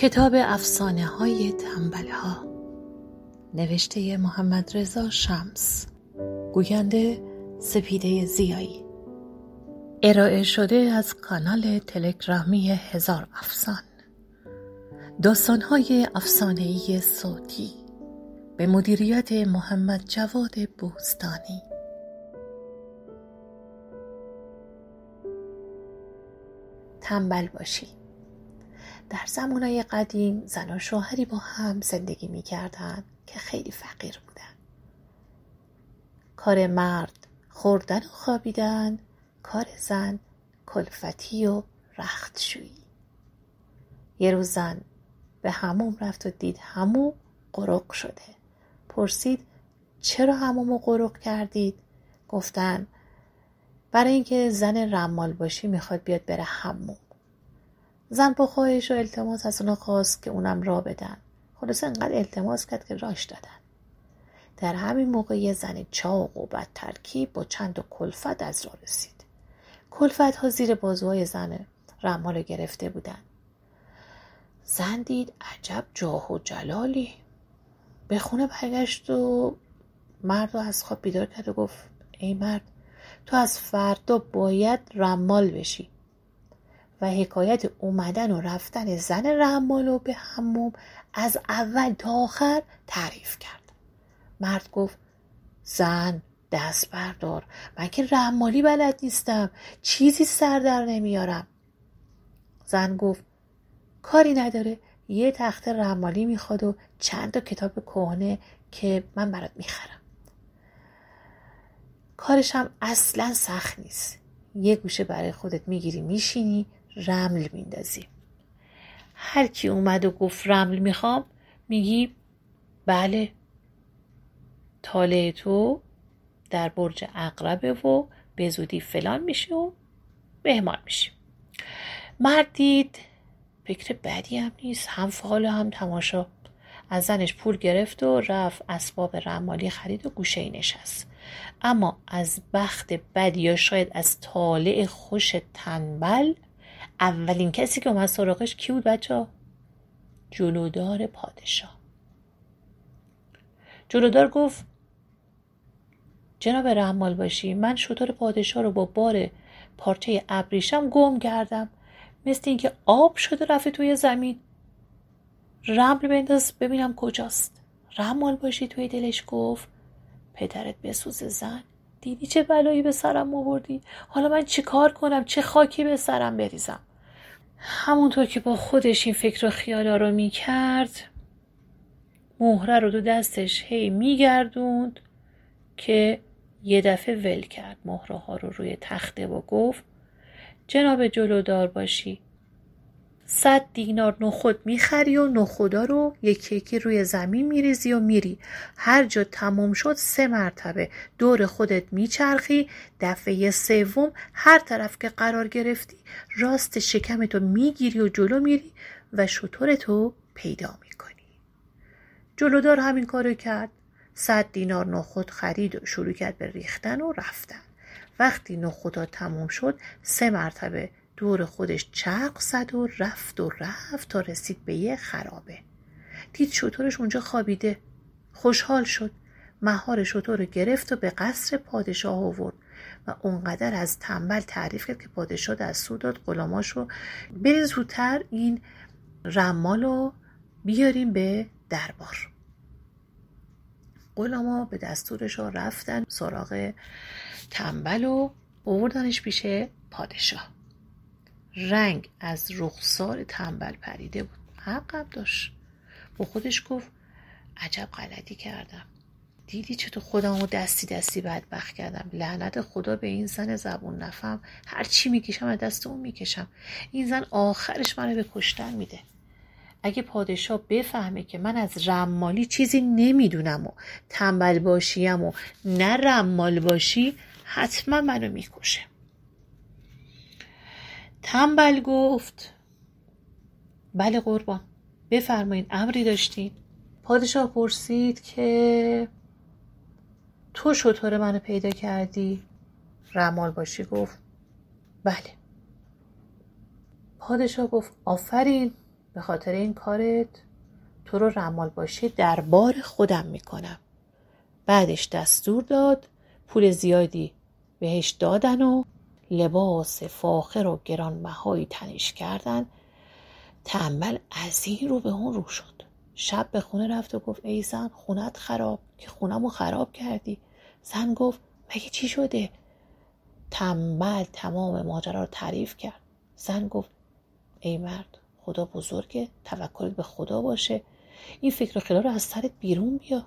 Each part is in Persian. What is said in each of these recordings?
کتاب افسانه های تنبل ها نوشته محمد رضا شمس. گوینده سپیده زیایی. ارائه شده از کانال تلگرامی هزار افسان. داستان های افسانه ای صوتی. به مدیریت محمد جواد بوستانی. تنبل باشی در زمانهای قدیم زن و شوهری با هم زندگی می‌کردند که خیلی فقیر بودن کار مرد خوردن و خوابیدن کار زن کلفتی و رختشویی. یه روز زن به هموم رفت و دید همو قرق شده. پرسید چرا همومو قرق کردید؟ گفتن برای اینکه زن رمال باشی می‌خواد بیاد بره هموم زن با خواهش و التماس از اونا خواست که اونم را بدن. خلاصه انقدر التماس کرد که راش دادن. در همین موقع یه زن چاق و بد ترکیب با چند و کلفت از را رسید. کلفت ها زیر بازوهای زن رمال گرفته بودن. زن دید عجب جاه و جلالی. به خونه برگشت و مرد رو از خواب بیدار کرد و گفت ای مرد تو از فردا باید رمال بشی. و حکایت اومدن و رفتن زن رحمالو به هموم از اول تا آخر تعریف کرد. مرد گفت زن دست بردار. من که رحمالی بلد نیستم. چیزی سر در نمیارم. زن گفت کاری نداره. یه تخت رحمالی می‌خواد و چند تا کتاب کهنه که من برات می‌خرم. کارش هم اصلا سخت نیست. یه گوشه برای خودت می‌گیری میشینی رمل میندازیم هر کی اومد و گفت رمل می‌خوام میگی بله. تاله تو در برج اقربه و به زودی فلان میشه و مهمان میشه مرد دید فکر بدی هم نیست هم فال هم تماشا. از زنش پول گرفت و رفت اسباب رمالی خرید و گوشه ای نشست. اما از بخت بد یا شاید از طالع خوش تنبل اولین کسی که اومد سراغش کی بود بچه جلودار پادشاه. جلودار گفت جناب رحمال باشی من شطور پادشاه رو با بار پارچه ابریشم گم کردم. مثل اینکه آب شده رفته توی زمین. رمل بنداز ببینم کجاست. رحمال باشی توی دلش گفت پدرت بسوز زن. دیدی چه بلایی به سرم آوردی؟ حالا من چیکار کنم؟ چه خاکی به سرم بریزم؟ همونطور که با خودش این فکر و خیالا رو می‌کرد مهره رو دو دستش هی میگردوند که یه دفعه ول کرد مهره ها رو روی تخته و گفت جناب جلودار باشی. صد دینار نخود می‌خری و نخودا رو یکی یکی روی زمین میریزی و میری. هر جا تموم شد سه مرتبه. دور خودت میچرخی. دفعه سوم هر طرف که قرار گرفتی راست شکمتو می‌گیری و جلو میری و شطورتو پیدا می‌کنی. جلودار همین کارو کرد. صد دینار نخود خرید و شروع کرد به ریختن و رفتن. وقتی نخودا تموم شد سه مرتبه دور خودش چرق زد و رفت و رفت تا رسید به یه خرابه. دید شطورش اونجا خوابیده. خوشحال شد. مهار شطور رو گرفت و به قصر پادشاه آورد و اونقدر از تنبل تعریف کرد که پادشاه دستور داد غلاماش رو زودتر این رمال بیاریم به دربار. غلاما به دستورش رفتن سراغ تنبل و آوردنش پیش پادشاه. رنگ از رخسار تنبل پریده بود. حقم داشت. با خودش گفت عجب غلطی کردم. دیدی چطور خودمو دستی دستی بدبخت کردم. لعنت خدا به این زن زبون نفهم. هر چی می‌کشم از دست اون می‌کشم. این زن آخرش منو به کشتن میده. اگه پادشاه بفهمه که من از رمالی چیزی نمی‌دونم و تنبل باشیم و نه رمال باشی حتما منو می‌کشه. تنبل گفت. بله قربان. بفرمایید امری داشتین؟ پادشاه پرسید که تو شطور منو پیدا کردی؟ رمال باشی گفت. بله. پادشاه گفت آفرین به خاطر این کارت تو رو رمال باشی در بار خودم می‌کنم. بعدش دستور داد پول زیادی بهش دادن و لباس فاخر و گرانبهایی تنش کردن. تنبل از این رو به اون رو شد. شب به خونه رفت و گفت ای زن خونت خراب. که خونمو خراب کردی. زن گفت مگه چی شده؟ تنبل تمام ماجرا رو تعریف کرد. زن گفت ای مرد خدا بزرگه توکلت به خدا باشه. این فکر و خیال رو از سرت بیرون بیا.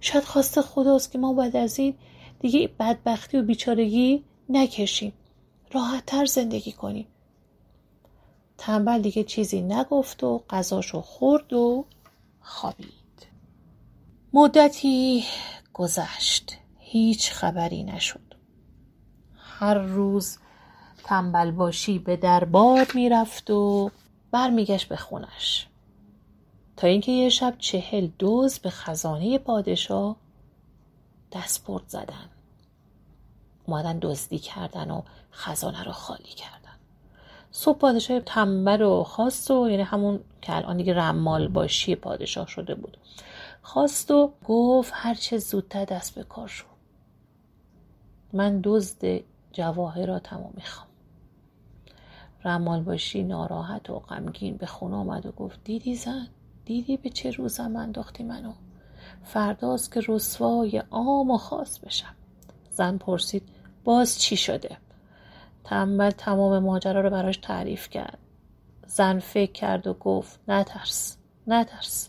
شاید خواست خداست که ما بعد از این دیگه بدبختی و بیچارگی نکشیم. راحتتر زندگی کنیم. تنبل دیگه چیزی نگفت و غذاشو خورد و خوابید. مدتی گذشت. هیچ خبری نشد. هر روز تنبل باشی به دربار می‌رفت و برمیگشت به خونش. تا اینکه یه شب چهل دوز به خزانه پادشاه دستپرد زدن. اومدن دزدی کردن و خزانه رو خالی کردن. صبح پادشاه تنبل و خواست و یعنی همون که الان دیگه رمال باشی پادشاه شده بود. خواست و گفت هرچه زودتر دست به کار شو. من دزد جواهراتمو می‌خوام. رمال باشی ناراحت و غمگین به خونه آمد و گفت دیدی زن؟ دیدی به چه روزم انداختی منو؟ فرداست که رسوای عام و خاص بشم. زن پرسید باز چی شده؟ تنبل تمام ماجرا رو براش تعریف کرد. زن فکر کرد و گفت نترس نترس.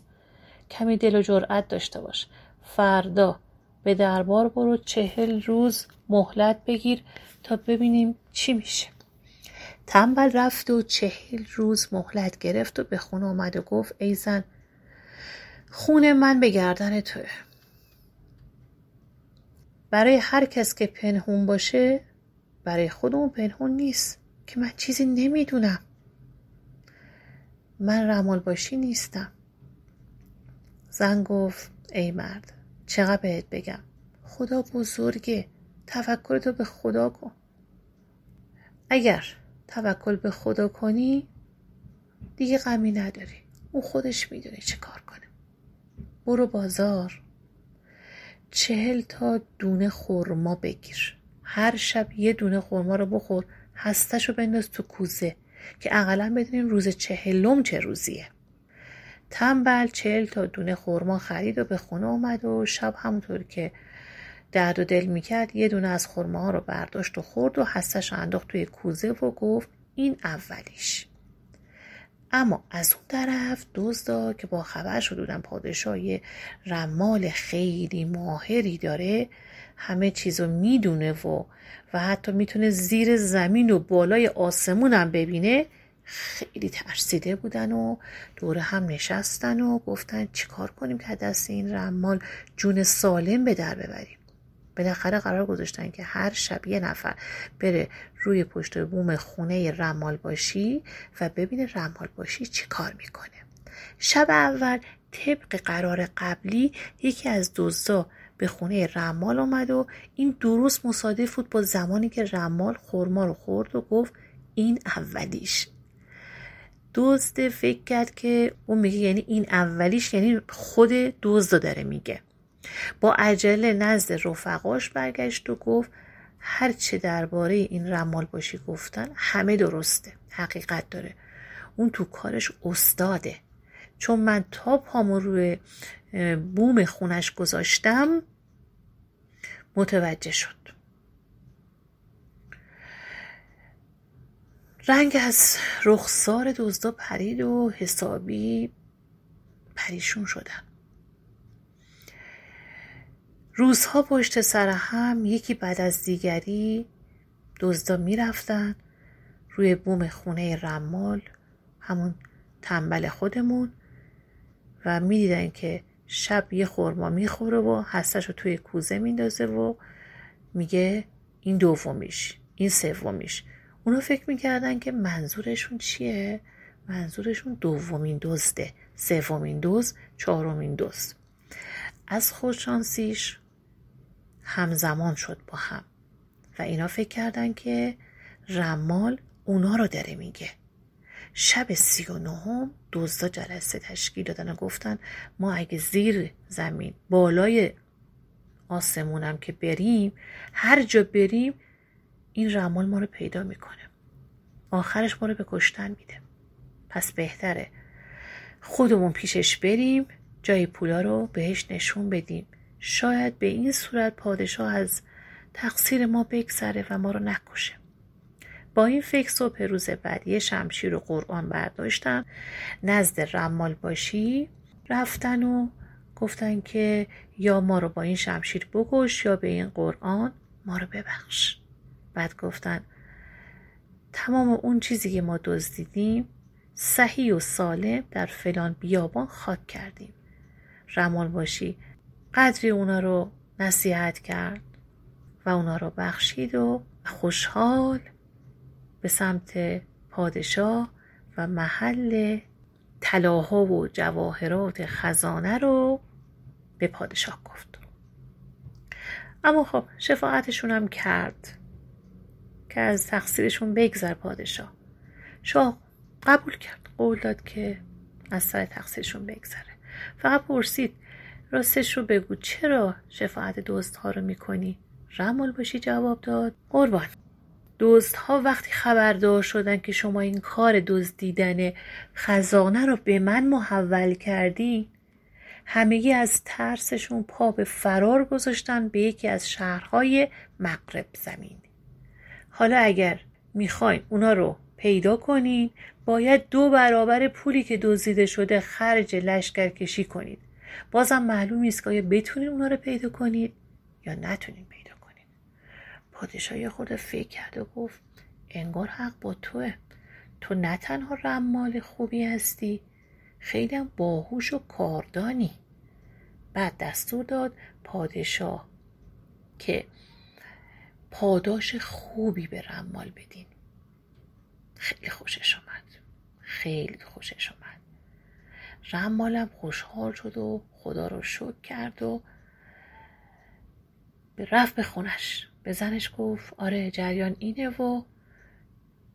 کمی دل و جرأت داشته باش. فردا به دربار برو چهل روز مهلت بگیر تا ببینیم چی میشه. تنبل رفت و چهل روز مهلت گرفت و به خونه آمد و گفت ای زن خون من به گردن توه. برای هر کس که پنهون باشه برای خودمون پنهون نیست که من چیزی نمی‌دونم. من رمال باشی نیستم. زن گفت ای مرد چقدر بهت بگم؟ خدا بزرگه توکل تو به خدا کن. اگر توکل به خدا کنی دیگه غمی نداری. اون خودش می‌دونه چه کار کنه. برو بازار. چهل تا دونه خورما بگیر. هر شب یه دونه خورما رو بخور هستش رو بنداز تو کوزه که اقلا بدونیم روز چهلم چه روزیه. تنبل چهل تا دونه خورما خرید و به خونه اومد و شب همونطور که درد و دل می‌کرد یه دونه از خورما رو برداشت و خورد و هستش انداخت توی کوزه و گفت این اولیش. اما از اون طرف دزدا که با خبر شده بودن پادشاه رمال خیلی ماهری داره همه چیزو می‌دونه و و حتی می‌تونه زیر زمین و بالای آسمون هم ببینه خیلی ترسیده بودن و دور هم نشستن و گفتن چیکار کنیم که دست این رمال جون سالم به در ببریم. بالاخره قرار گذاشتن که هر شب یه نفر بره روی پشت بوم خونه رمال باشی و ببینه رمال باشی چی کار می‌کنه. شب اول طبق قرار قبلی یکی از دزدا به خونه رمال آمد و این درست مصادف بود با زمانی که رمال خورما رو خورد و گفت این اولیش. دزد فکر کرد که اون میگه یعنی این اولیش یعنی خود دزد داره میگه. با عجله نزد رفقاش برگشت و گفت هرچه درباره این رمال باشی گفتن همه درسته حقیقت داره. اون تو کارش استاده. چون من تا پامو روی بوم خونش گذاشتم متوجه شد. رنگ از رخسار دزدا پرید و حسابی پریشون شدن روزها پشت سر هم یکی بعد از دیگری دزدا می‌رفتن روی بوم خونه رمال همون تنبل خودمون و می‌دیدن که شب یه خورما می‌خوره و هستش رو توی کوزه میندازه و میگه این دومیش این سومیش. اونا فکر می‌کردن که منظورشون چیه؟ منظورشون دومین دزده سومین دوز چهارمین دوز. از خودشانسیش همزمان شد با هم. و اینا فکر کردن که رمال اونا رو داره میگه. شب سی و نهم جلسه تشکیل دادن و گفتن ما اگه زیر زمین بالای آسمونم که بریم هر جا بریم این رمال ما رو پیدا می‌کنه. آخرش ما رو به کشتن میده. پس بهتره. خودمون پیشش بریم جای پولا رو بهش نشون بدیم. شاید به این صورت پادشاه از تقصیر ما بگذره و ما رو نکشه. با این فکر صبح روز بعد یه شمشیر و قرآن برداشتن نزد رمال باشی رفتن و گفتن که یا ما رو با این شمشیر بکش یا به این قرآن ما رو ببخش. بعد گفتن تمام اون چیزی که ما دزدیدیم صحیح و سالم در فلان بیابان خاک کردیم. رمال باشی قدری اونا رو نصیحت کرد و اونا رو بخشید و خوشحال به سمت پادشاه و محل طلاها و جواهرات خزانه رو به پادشاه گفت. اما خب شفاعتشون هم کرد که از تقصیرشون بگذر پادشاه. شاه قبول کرد قول داد که از سر تقصیرشون بگذره. فقط پرسید راستش رو بگو. چرا شفاعت دوستها رو می‌کنی؟ رمال باشی جواب داد. قربان. ها وقتی خبردار شدن که شما این کار دزدیدن خزانه رو به من محول کردی همگی از ترسشون پا به فرار گذاشتن به یکی از شهرهای مغرب زمین. حالا اگر می‌خواین اونا رو پیدا کنین باید دو برابر پولی که دزدیده شده خرج لشکر کشی کنید. بازم معلوم نیست که آیا بتونین اونا رو پیدا کنید یا نتونین پیدا کنید پادشاه خود فکر کرد و گفت انگار حق با توه. تو نه تنها رمال خوبی هستی خیلی هم باهوش و کاردانی. بعد دستور داد پادشاه که پاداش خوبی به رمال بدین. خیلی خوشش آمد خیلی خوشش آمد رمالم خوشحال شد و خدا رو شکر کرد و رفت به خونش. به زنش گفت آره جریان اینه و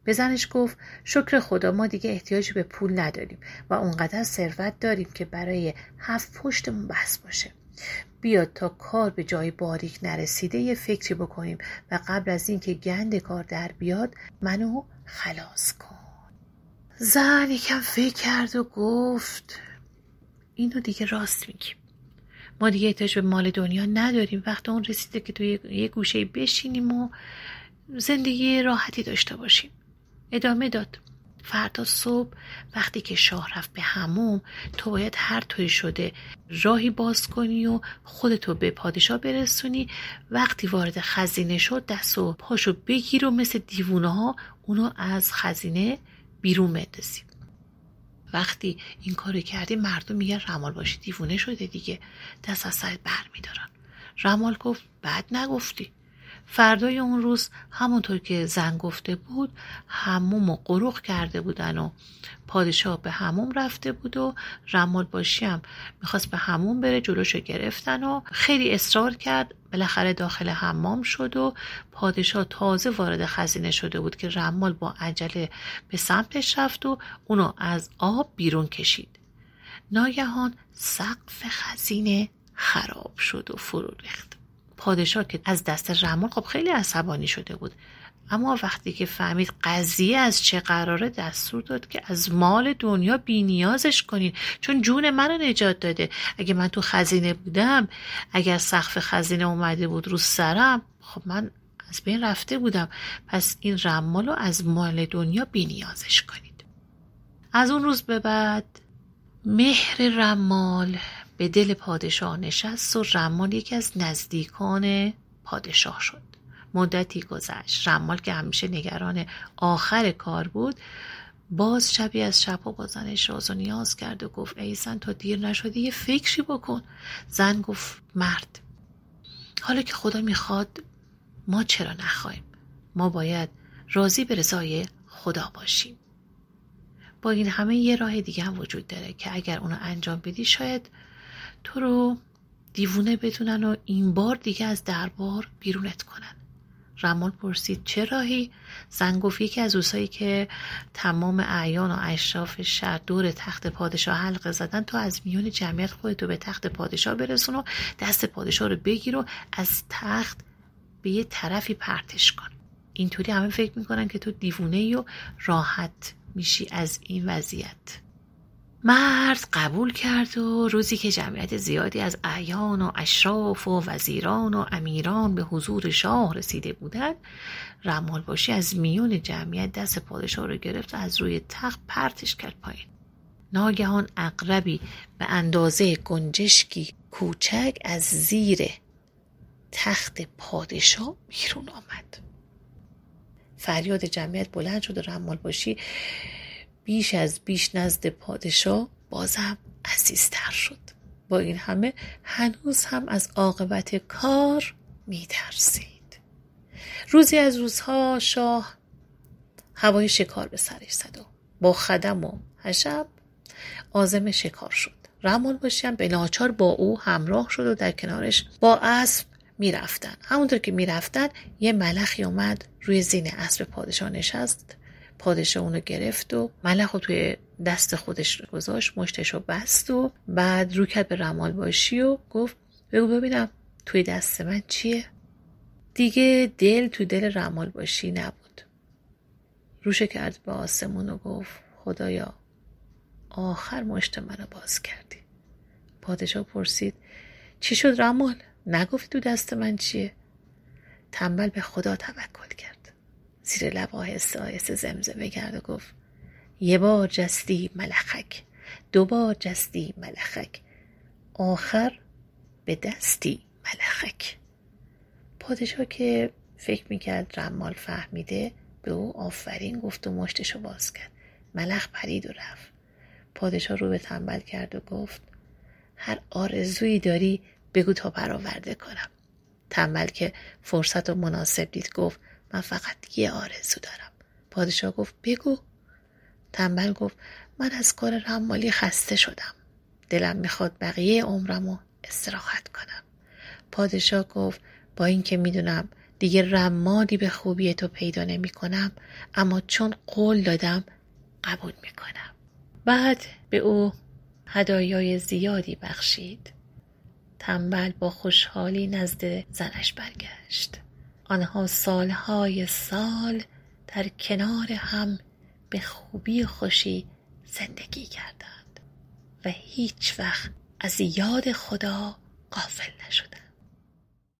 به زنش گفت شکر خدا ما دیگه احتیاجی به پول نداریم و اونقدر ثروت داریم که برای هفت پشتمون بس باشه. بیاد تا کار به جای باریک نرسیده یه فکری بکنیم و قبل از اینکه گند کار در بیاد منو خلاص کن. زن یکم فکر کرد و گفت اینو دیگه راست میگیم ما دیگه احتیاج به مال دنیا نداریم. وقت اون رسیده که تو یه گوشه بشینیم و زندگی راحتی داشته باشیم. ادامه داد. فردا صبح وقتی که شاه رفت به هموم تو باید هر توی شده راهی باز کنی و خودتو به پادشاه برسونی. وقتی وارد خزینه شد دست و پاشو بگیر و مثل دیوونه ها اونو از خزینه بیرون بندازی وقتی این کارو کردی مردم میگن رمال باشی دیوونه شده دیگه. دست از سرت بر میدارن رمال گفت بعد نگفتی. فردای اون روز همونطور که زن گفته بود هموم و قروخ کرده بودن و پادشاه به هموم رفته بود و رمال باشی هم می‌خواست به هموم بره جلوشو گرفتن و خیلی اصرار کرد. بالاخره داخل حمام شد و پادشاه تازه وارد خزینه شده بود که رمال با عجله به سمتش رفت و اونو از آب بیرون کشید. ناگهان سقف خزینه خراب شد و فرو ریخت. پادشاه که از دست رمال خب خیلی عصبانی شده بود. اما وقتی که فهمید قضیه از چه قراره دستور داد که از مال دنیا بینیازش کنین چون جون منو نجات داده. اگه من تو خزینه بودم اگر سقف خزینه اومده بود رو سرم خب من از بین رفته بودم. پس این رمال رو از مال دنیا بینیازش کنید. از اون روز به بعد مهر رمال به دل پادشاه نشست و رمال یکی از نزدیکان پادشاه شد. مدتی گذشت. رمال که همیشه نگران آخر کار بود باز شبی از شب و با زنش راز و نیاز کرد و گفت ای زن تا دیر نشده یه فکری بکن. زن گفت مرد حالا که خدا می‌خواد ما چرا نخواهیم؟ ما باید راضی به رضای خدا باشیم. با این همه یه راه دیگه هم وجود داره که اگر اونو انجام بدی شاید تو رو دیوونه بدونن و این بار دیگه از دربار بیرونت کنن. رمال پرسید چه راهی؟ زن گفت یکی از روزهایی که تمام اعیان و اشراف شهر دور تخت پادشاه حلقه زدن تو از میون جمعیت خودتو به تخت پادشاه برسون و دست پادشاه رو بگیر و از تخت به یه طرفی پرتش کن. اینطوری همه فکر می‌کنن که تو دیوونه و راحت میشی از این وضعیت. مرد قبول کرد و روزی که جمعیت زیادی از اعیان و اشراف و وزیران و امیران به حضور شاه رسیده بودند رمال باشی از میون جمعیت دست پادشاه رو گرفت و از روی تخت پرتش کرد پایین. ناگهان اقربی به اندازه گنجشکی کوچک از زیر تخت پادشاه بیرون آمد. فریاد جمعیت بلند شد و رمال باشی بیش از بیش نزد پادشاه بازم عزیزتر شد. با این همه هنوز هم از عاقبت کار میترسید. روزی از روزها شاه هوای شکار به سرش زد و با خدم و حشب آزم شکار شد. رمان باشیم به ناچار با او همراه شد و در کنارش با اسب می‌رفتن. همونطور که می‌رفتن یه ملخی اومد روی زین اسب پادشاه نشست. پادشاه اونو گرفت و ملخ توی دست خودش گذاشت مشتش رو بست و بعد رو کرد به رمال باشی و گفت بگو ببینم توی دست من چیه؟ دیگه دل تو دل رمال باشی نبود. روشه کرد به آسمون و گفت خدایا آخر مشت منو باز کردی. پادشاه پرسید چی شد رمال؟ نگفتی تو دست من چیه؟ تنبل به خدا توکل کرد. زیر لب آهسته آهسته زمزمه کرد و گفت یه بار جستی ملخک دو بار جستی ملخک آخر به دستی ملخک. پادشاه که فکر می‌کرد رمال فهمیده به او آفرین گفت و مشتشو باز کرد. ملخ پرید و رفت. پادشاه رو به تنبل کرد و گفت هر آرزویی داری بگو تا برآورده کنم. تنبل که فرصت و مناسب دید گفت من فقط یه آرزو دارم. پادشاه گفت بگو. تنبل گفت من از کار رمالی خسته شدم. دلم می‌خواد بقیه عمرمو استراحت کنم. پادشاه گفت با اینکه می‌دونم دیگه رمادی به خوبی تو پیدا نمی کنم اما چون قول دادم قبول می‌کنم. بعد به او هدایای زیادی بخشید. تنبل با خوشحالی نزد زنش برگشت. آنها سالهای سال در کنار هم به خوبی خوشی زندگی کردند و هیچ وقت از یاد خدا غافل نشدند.